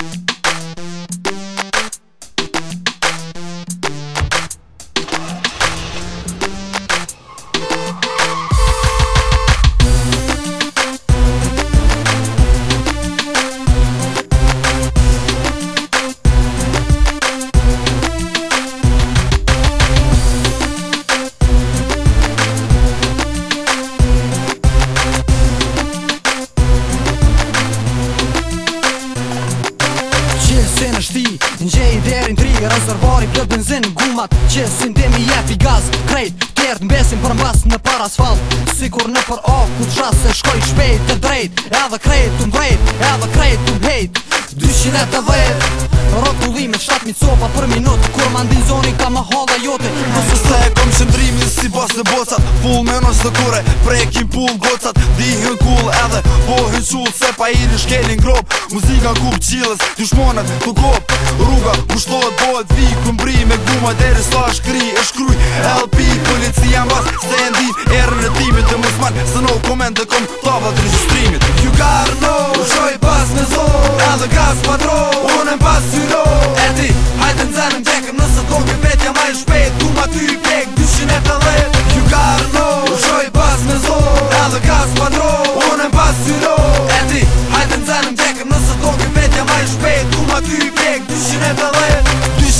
thank you ti Njej derin tri rezervori për benzin gumat Që si ndemi jeti gaz Krejt kjert mbesin për mbas në par asfalt Sikur në për o ku qas se shkoj shpejt të drejt Edhe krejt të mbrejt Edhe krejt të mhejt 200 e të vejt Rokullime 7.000 copa për minut Kur mandin zoni ka më hodha jote Nësë se se bocat Full menon së të kure Prekin pull gocat Dihën kull edhe Bohën qull Se pa i në shkelin grob Muzika kup qilës Dushmonet të kop Rruga kushtohet bohet Vi këmbri me guma Deri sa shkri e shkruj LP policia mbas Se e ndin erën e timit Dhe musman Se no komend dhe kom Tavat registrimit You got no Ushoj pas në zon Edhe gas patron Unem pas syrë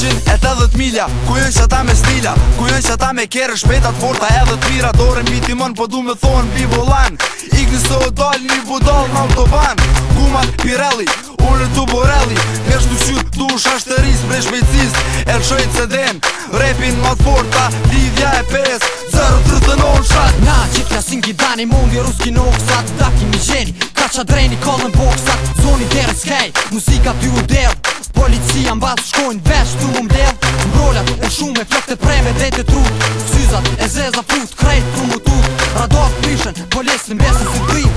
e të dhët mila Ku jënë që ta me stila Ku jënë që ta me kere shpetat forta edhe të mira Dore mbi timon po du me thonë bi volan Ik nëse o dal një budal në autoban Guma Pirelli, ullë të Borelli Nërsh të qy du shashtëris bre shpejcis E në shojt se den, rapin mat forta Lidhja e pes, zërë të rëtë në në Na që të jasin dani, mundi ruski në oksat Daki mi gjeni, ka qa dreni kollën boksat Zoni derës kej, muzika ty u del Policia mbas shkojnë me flok të preve dhe të trut Syzat e zeza put, krejt të mutut Radoz pishen, bolesin besën si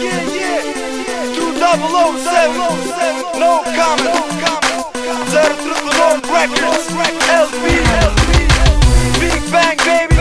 yeah, yeah. Two double O seven, no comment. Zero through the long records, LP, Big Bang baby.